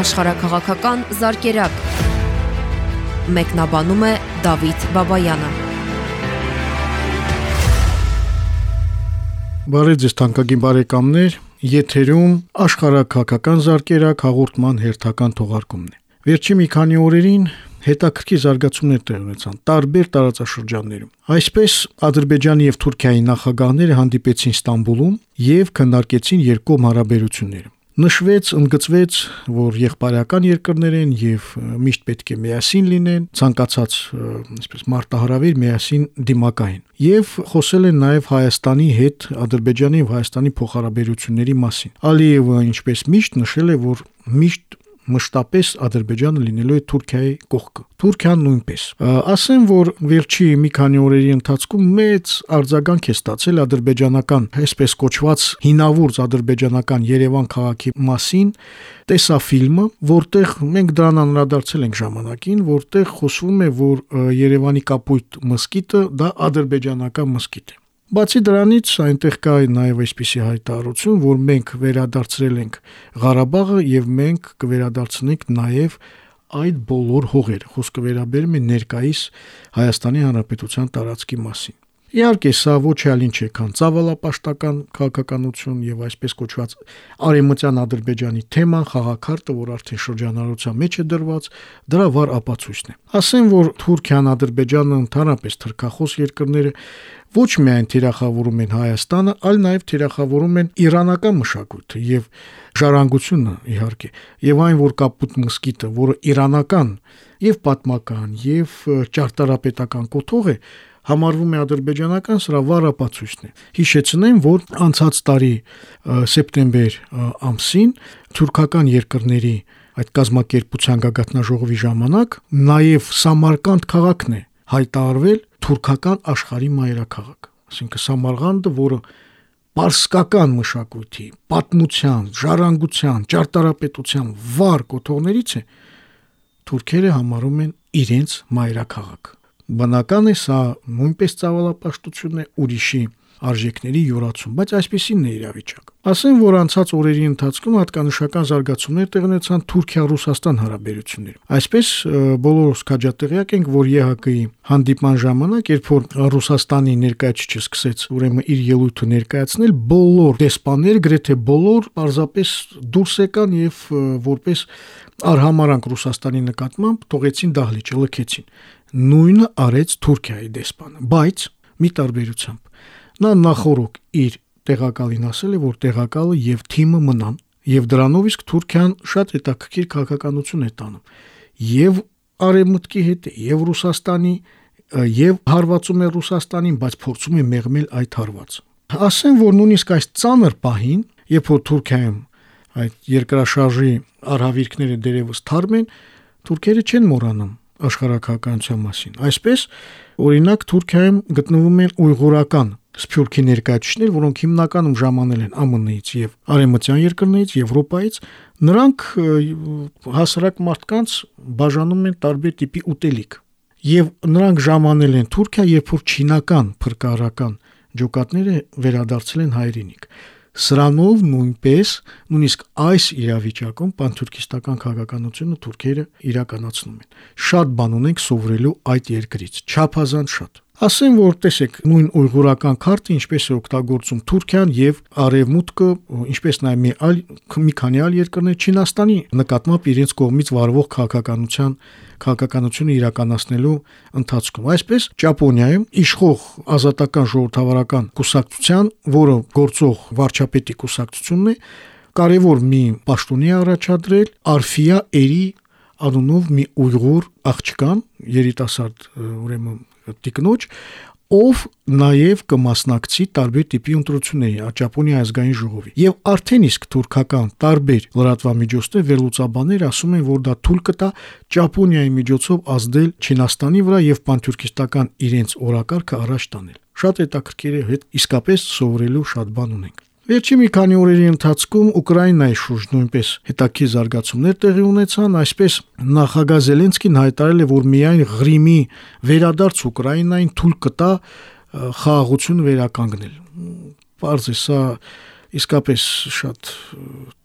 աշխարհակղական զարգերակ։ Մեկնաբանում է Դավիթ Բաբայանը։ Բարև ձեզ թանկագին բարեկամներ, եթերում աշխարհակղական զարգերակ հաղորդման հերթական թողարկումն է։ Վերջի մի քանի օրերին հետաքրքիր զարգացումներ տեղ ունեցան տարբեր տարածաշրջաններում։ Այսպես Ադրբեջանի եւ Թուրքիայի նախագահները հանդիպեցին Ստամբուլում եւ քննարկեցին երկկողմ հարաբերությունները։ Նշվեց, ընդգծվեց, որ եղբայրական երկրներ են եւ միշտ պետք է միասին լինեն, ցանկացած, այսպես մարտահրավեր միասին դիմակային։ Եվ խոսել են նաեւ Հայաստանի հետ Ադրբեջանի եւ Հայաստանի փոխհարաբերությունների մասին։ Ալիևը ինչպես միշտ նշել է, որ միշտ մշտապես Ադրբեջանը լինելու է Թուրքիայի կողքը։ Թուրքիան նույնպես։ Ասեմ, որ վերջի մի քանի օրերի ընթացքում մեծ արձագանք է ստացել ադրբեջանական, այսպես կոչված հինավուրց ադրբեջանական Երևան քաղաքի մասին տեսաֆիլմը, որտեղ մենք դրան անդրադարձել ենք ժամանակին, որտեղ խոսվում է, որ Երևանի կապույտ մսկիթը դա ադրբեջանական մսկիթ է։ Բացի դրանից այնտեղ կա նաև այսպիսի հայտարարություն, որ մենք վերադարձրել ենք Ղարաբաղը եւ մենք կվերադարձնենք նաև այդ բոլոր հողերը։ Խոսքը վերաբերում է ներկայիս Հայաստանի Հանրապետության տարածքի մասին։ Իհարկե, սա ոչ այլ ինչ է, քան ցավալապաշտական քաղաքականություն եւ այսպես կոչված արեմտյան Ադրբեջանի թեման, խաղակարտը, որ արդեն շրջանառության մեջ է դրված, դրա վառ ապացույցն է։ Ասեմ, որ Թուրքիան, Ադրբեջանը ընդհանրապես թրքախոս երկրները ոչ միայն թիրախավորում են Հայաստանը, այլ նաև թիրախավորում են իրանական մշակույթը եւ ժառանգությունը իհարկե եւ այն որ կապուտ մսկիթը, որը իրանական եւ պատմական եւ ճարտարապետական կոթող է, համարվում է ադրբեջանական, սրա վառապացույցն է։ Հիշեցնեմ, որ անցած տարի սեպտեմբեր ամսին թուրքական երկրների այդ կազմակերպության գագաթնաժողովի ժամանակ նաև Սամարկանդ քաղաքն է հայտարարվել թուրքական աշխարհի մայրաքաղաք։ Այսինքն Սամարղանդը, որը պարսկական մշակույթի, պատմության, ժառանգության, ճարտարապետության վառ կոթողներից է, թուրքերը համարում են իրենց մայրաքաղաք։ Բնական է սա նույնպես ցավալապաշտություն է ուրիշի արժեքների յուրացում, բայց այսպեսին է իրավիճակը։ Ասեմ, որ անցած օրերի ընթացքում հատկանշական զարգացումներ տեղ ունեցան Թուրքիա-Ռուսաստան հարաբերություններում։ Այսպես բոլորս քաջատեղյակ ենք, որ ԵՀԿ-ի հանդիպման ժամանակ, երբ որ Ռուսաստանի ներկայացուցիչը սկսեց ուրեմն իր ելույթը ներկայացնել, բոլոր դեսպանները, գրեթե բոլոր, պարզապես դուրս եկան եւ որպես արհամարանք Ռուսաստանի նկատմամբ թողեցին դահլիճը, լքեցին։ Նույնը արեց Թուրքիայի դեսպանը, բայց մի տարբերությամբ Նա նախորոք իր տեղակալին ասել է, որ տեղակալը եւ թիմը մնան, եւ դրանով իսկ Թուրքիան շատ հետաքրքիր քաղաքականություն է տանում։ Եվ արևմուտքի հետ եւ Ռուսաստանի եւ հարվածում է Ռուսաստանին, բայց փորձում է մեղմել այդ հարվածը։ Ասեմ, որ նույնիսկ այս ծանր պահին, երբ որ Թուրքիայում այդ երկրաշարժի արհավիրքները դերևս թարմ են, թուրքերը չեն մոռանում աշխարհակահականության մասին։ Այսպես, օրինակ Թուրքիայում գտնվում են ուйղուրական սփյուռքի ներկայացուցիչներ, որոնք հիմնականում ժամանել են ԱՄՆ-ից եւ արևմտյան երկրներից, Եվրոպայից, նրանք հասարակ մարդկանց բաժանում են տարբեր տիպի ուտելիք։ Եվ նրանք ժամանել են Թուրքիա, երբ որ չինական փրկարարական ջոկատները վերադարձել են հայրենիք։ Սրանով նույնպես նույնիսկ այս իրավիճակում պանթուրքիստական քաղաքականությունը թուրքերը իրականացնում են։ Շատ բան ունենք սովորելու այդ երկրից, չափազանց շատ։ Ասեմ, որ տեսեք, նույն ուйղուրական քարտը ինչպես է օգտագործում Թուրքիան եւ Արևմուտքը, ինչպես նաեւ մի այլ մի քանի այլ երկրներ Չինաստանի նկատմամբ իրենց կողմից վարվող քաղաքականության քաղաքականությունը իրականացնելու ընթացքում։ Այսպես Ճապոնիայում իշխող ազատական ժողովրդավարական կուսակցության, որը գործող վարչապետի կուսակցությունն է, կարևոր մի պաշտոնի առաջադրել Արֆիա Էրի անունով մի ուйղուր աղջկան, երիտասարդ ուրեմն տիկնոջ, ով նաև կմասնակցի տարբեր տիպի ընտրությունների Ճապոնիայի ազգային ժողովի։ Եվ արդեն իսկ թուրքական տարբեր լրատվամիջոցներ վերլուծաբաններ ասում են, որ դա թույլ կտա Ճապոնիայի միջոցով ազդել Չինաստանի վրա եւ պանթուրքիստական իրենց օրակարգը առաջ տանել։ Շատ հետաքրքիր է, հետ իսկապես սովորելու շատ բան ունենք։ Վերջի մի քանի օրերի ընթացքում Ուկրաինայի շուրջ նույնպես հետաքի զարգացումներ տեղի ունեցան, այսպես նախագահ Զելենսկին հայտարարել է, որ միայն Ղրիմի վերադարձ Ուկրաինային թույլ կտա խաղաղություն վերականգնել։ Պարզ է, սա իսկապես շատ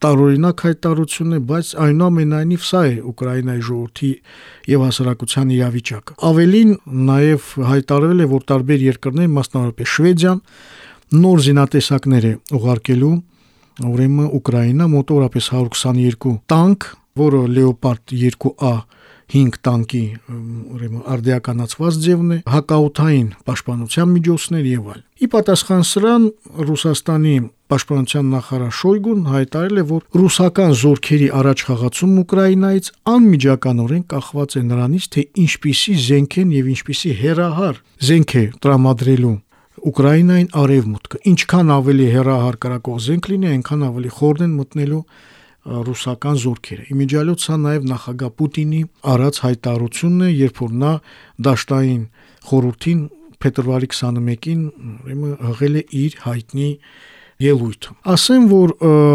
տարօրինակ հայտարարություն է, բայց այնուամենայնիվ սա է Ուկրաինայի ժողովրդի եւ հասարակության իրավիճակը։ Ավելին նաեւ հայտարարվել է, որ տարբեր երկրներ, մասնավորապես Շվեդիան, նոր զինատեսակներ է ուղարկելու ուրեմն Ուկրաինա մոտավորապես 122 տանկ, որը Leopard 2A 5 տանկի ուրեմն արդիականացված ձևն է, հակաօթային պաշտպանության միջոցներ եւ այլ։ Ի պատասխան սրան Ռուսաստանի պաշտպանության նախարար Շոյգուն հայտարարել է, որ ռուսական զորքերի առաջ խաղացում Ուկրաինայից անմիջականորեն կախված է նրանից, թե ինչպիսի զենք են եւ ինչպիսի հերահար զենք է տրամադրելու Ուկրաինային արևմուտքը։ Ինչքան ավելի հերահար կրակող զենք լինի, այնքան ավելի խորն են մտնելու ռուսական զորքերը։ Իմիջիալոց սա նաև նախագահ Պուտինի արած հայտարարությունն է, երբ որ նա դաշտային խորհրդին փետրվարի 21-ին ուրեմն հղել է իր հայտնի ելույթը։ Ասեմ, որ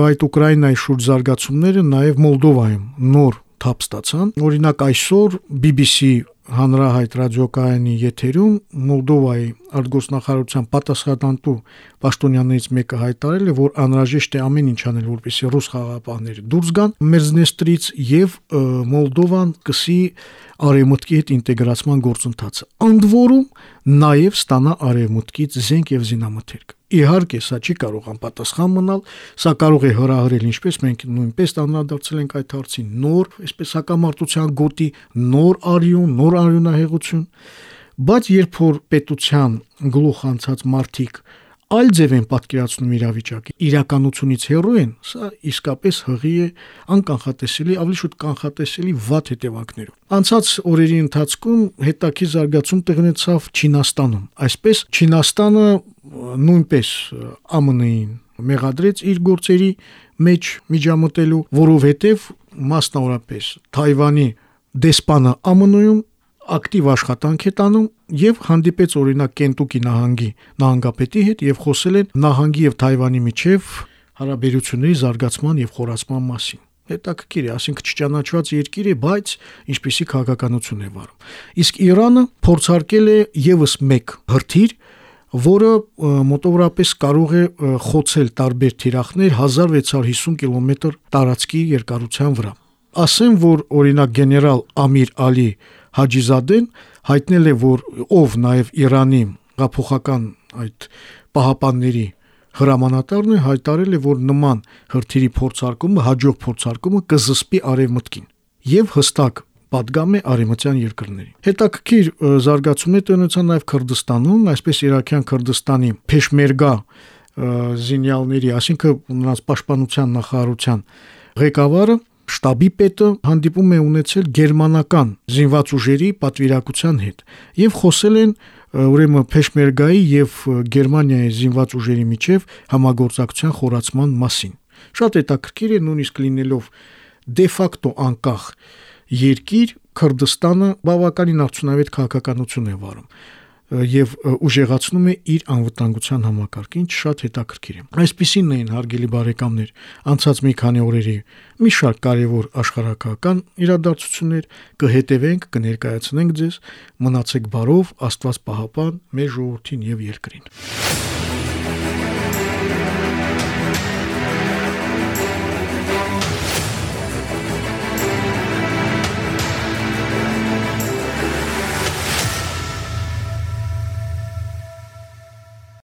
այդ Ուկրաինայի շուրջ զարգացումները նաև Մոլդովայում նոր թափ ստացան։ Օրինակ այսօր BBC հանրահայտ ռադիոկայանի եթերում Մոլդովայի արտգործնախարարության պատասխանատու պաշտոնյաներից մեկը հայտարարել է, որ անհրաժեշտ է ամեն ինչ անել, որպեսզի ռուս խաղապահները դուրս գան Մերզնեստրից եւ Մոլդովան կսի արևմուտքի հետ ինտեգրացման գործընթացը։ Ընդ որում նաև ստանա արևմուտքից զենք եւ զինամթերք։ Իհարկե, սա չի կարող անպատասխան մնալ, սա կարող է հրահրել, ինչպես մենք նույնպես անդրադարձել ենք այդ հարցին, նոր, այսպես հակամարտության գոտի, նոր արյուն, նոր արյունահեղություն, բայց երբ որ պետության գլուխ անցած մարտիկ այլ ձև են պատկերացնում իրավիճակը, իրականությունից հեռու են, սա իսկապես հղի է անկանխատեսելի, ավելի շուտ կանխատեսելի վատ հետևանքներով։ Անցած օրերի ընթացքում հետաքի զարգացում տեղնեցավ Չինաստանում։ Այսպես Չինաստանը նույնպես ԱՄՆ-ին մեղադրեց իր գործերի մեջ միջամտելու, որովհետև մասնավորապես Թայվանի դեսպանը ԱՄՆ-ում ակտիվ աշխատանք է տանում եւ հանդիպեց օրինակ Կենտուկի նահանգի նահանգապետի հետ եւ խոսել են նահանգի եւ Թայվանի միջև հարաբերությունների զարգացման եւ խորացման մասին հետաքրքիր է, ասինքն չճանաչված երկիր է, բայց ինչպիսի քաղաքականություն է վարում։ Իսկ Իրանը փորձարկել է եւս մեկ հրթիռ, որը մոտավորապես կարող է խոցել տարբեր թիրախներ 1650 կիլոմետր տարածքի երկարության վրա ասեմ, որ օրինակ գեներալ Ամիր Ալի Հաջիզադեն հայտնել է, որ ով նաև Իրանի գափոխական այդ պահապանների հրամանատարն է հայտարել է, որ նման հրթիրի փորձարկումը, հաջող փորձարկումը կզսպի արևմտքին եւ հստակ պատգամ է արևմտյան երկրների։ Հետաքրքիր զարգացում է տնեցան նաև Քրդստանում, այսպես Իրաքյան Քրդստանի Փեշմերգա զինյալների, այսինքն նրանց պաշտպանության նախարարության ղեկավարը շտաբի պետը հանդիպում է ունեցել գերմանական զինված ուժերի պատվիրակության հետ եւ խոսել են ուրեմն Փեշմերգայի եւ Գերմանիայի զինված ուժերի միջև համագործակցության խորացման մասին։ Շատ հետաքրքիր է նույնիսկ լինելով դե ֆակտո անկախ երկիր Քրդստանը բավականին արդյունավետ քաղաքականություն է վարում եւ ուժեղացնում է իր անվտանգության համակարգը, ինչ շատ հետաքրքիր է։ Այսպիսին էին հարգելի բարեկամներ, անցած մի քանի օրերի մի շարք կարևոր աշխարհակական իրադարձություններ կհետևենք, կներկայացնենք ձեզ։ Մնացեք բարով, Աստված պահապան մեր ժողովրդին եւ երկրին։